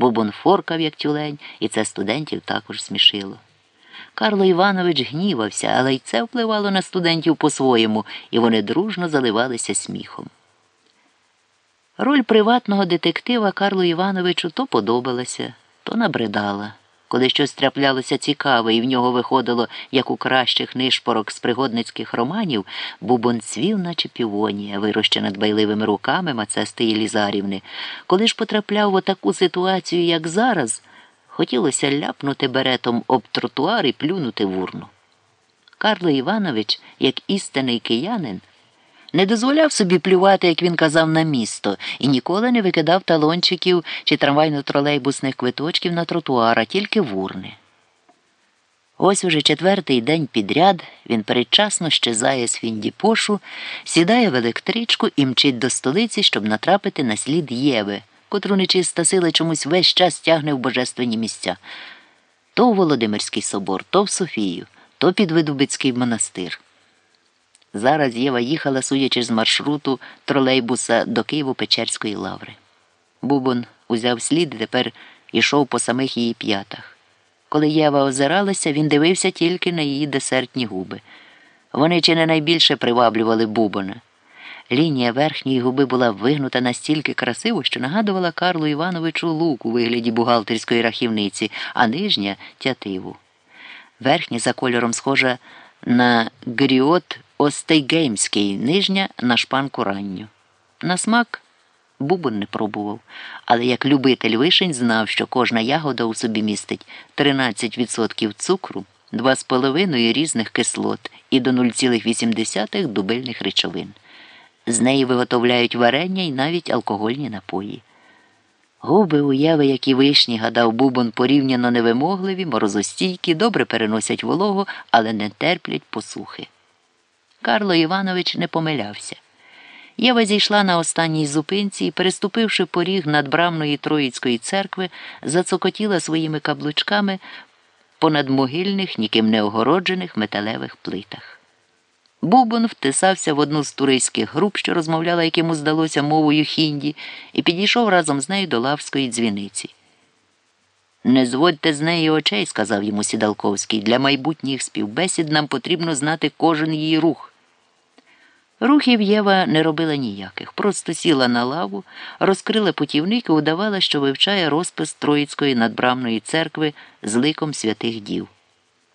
Бубон форкав, як тюлень, і це студентів також смішило. Карло Іванович гнівався, але й це впливало на студентів по-своєму, і вони дружно заливалися сміхом. Роль приватного детектива Карлу Івановичу то подобалася, то набридала. Коли щось траплялося цікаве і в нього виходило, як у кращих нишпорок з пригодницьких романів, бубон цвів, наче півонія, вирощена дбайливими руками Мацести Лізарівни. Коли ж потрапляв у таку ситуацію, як зараз, хотілося ляпнути беретом об тротуар і плюнути в урну. Карло Іванович, як істинний киянин, не дозволяв собі плювати, як він казав, на місто, і ніколи не викидав талончиків чи трамвайно-тролейбусних квиточків на тротуар, а тільки в урни. Ось уже четвертий день підряд він передчасно щезає з Фіндіпошу, сідає в електричку і мчить до столиці, щоб натрапити на слід Єви, котру нечиста сила чомусь весь час тягне в божественні місця. То в Володимирський собор, то в Софію, то під Видубицький монастир. Зараз Єва їхала, судячи з маршруту тролейбуса до Києво-Печерської лаври. Бубон узяв слід і тепер ішов по самих її п'ятах. Коли Єва озиралася, він дивився тільки на її десертні губи. Вони чи не найбільше приваблювали Бубона. Лінія верхньої губи була вигнута настільки красиво, що нагадувала Карлу Івановичу лук у вигляді бухгалтерської рахівниці, а нижня тятиву. Верхня за кольором схожа на гріот Остейгеймський, нижня на шпанку ранню. На смак бубон не пробував, але як любитель вишень знав, що кожна ягода у собі містить 13% цукру, 2,5 різних кислот і до 0,8 дубильних речовин. З неї виготовляють варення і навіть алкогольні напої. Губи уяви, як і вишні, гадав Бубон, порівняно невимогливі, морозостійкі, добре переносять вологу, але не терплять посухи. Карло Іванович не помилявся. Єва зійшла на останній зупинці і, переступивши поріг надбрамної Троїцької церкви, зацокотіла своїми каблучками понад могильних, ніким не огороджених металевих плитах. Бубон втисався в одну з туристських груп, що розмовляла, як йому здалося, мовою хінді, і підійшов разом з нею до лавської дзвіниці. Не зводьте з неї очей, сказав йому Сідалковський. Для майбутніх співбесід нам потрібно знати кожен її рух. Рухів Єва не робила ніяких, просто сіла на лаву, розкрила путівник і удавала, що вивчає розпис Троїцької надбрамної церкви з ликом святих дів.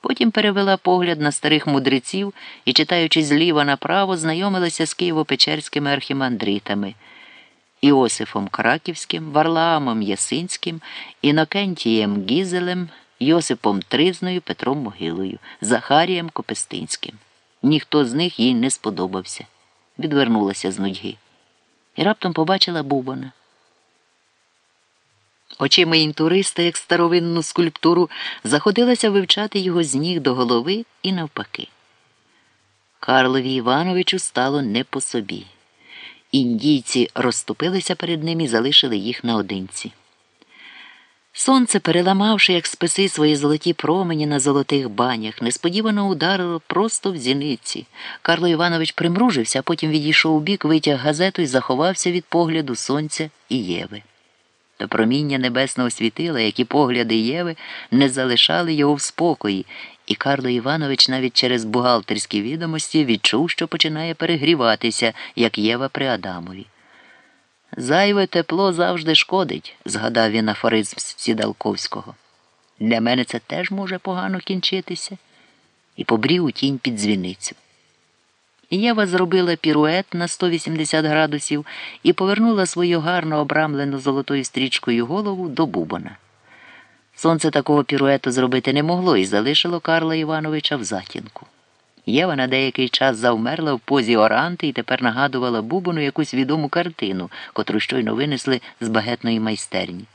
Потім перевела погляд на старих мудреців і, читаючи зліва направо, знайомилася з Києво-Печерськими архімандритами Іосифом Краківським, Варлаамом Ясинським, Інокентієм Гізелем, Йосипом Тризною, Петром Могилою, Захарієм Копестинським. Ніхто з них їй не сподобався. Відвернулася з нудьги і раптом побачила Бубана. Очима інтуриста, як старовинну скульптуру, заходилася вивчати його з ніг до голови і навпаки. Карлові Івановичу стало не по собі. Індійці розступилися перед ним і залишили їх наодинці. Сонце, переламавши, як списи свої золоті промені на золотих банях, несподівано ударило просто в зіниці. Карло Іванович примружився, а потім відійшов у бік, витяг газету і заховався від погляду сонця і Єви. Та проміння небесного світила, як і погляди Єви, не залишали його в спокої, і Карло Іванович навіть через бухгалтерські відомості відчув, що починає перегріватися, як Єва при Адамові. Зайве тепло завжди шкодить, згадав він афоризм Сідалковського. Для мене це теж може погано кінчитися, і побрів у тінь під дзвіницю. Єва зробила пірует на 180 градусів і повернула свою гарно обрамлену золотою стрічкою голову до Бубона. Сонце такого піруету зробити не могло і залишило Карла Івановича в затінку. Єва на деякий час завмерла в позі оранти і тепер нагадувала Бубону якусь відому картину, котру щойно винесли з багетної майстерні.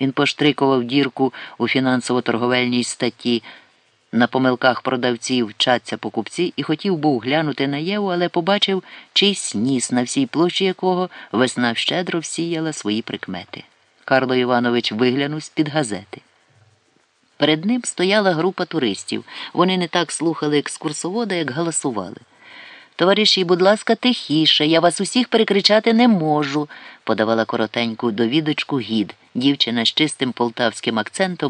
Він поштрикував дірку у фінансово-торговельній статті. На помилках продавців вчаться покупці і хотів був глянути на Єву, але побачив чийсь ніс, на всій площі якого весна щедро всіяла свої прикмети. Карло Іванович виглянув з-під газети. Перед ним стояла група туристів. Вони не так слухали екскурсовода, як галасували. Товариші, будь ласка, тихіше, я вас усіх перекричати не можу, подавала коротеньку довідочку гід. Дівчина з чистим полтавським акцентом